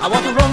I want to run.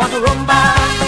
want to rumba.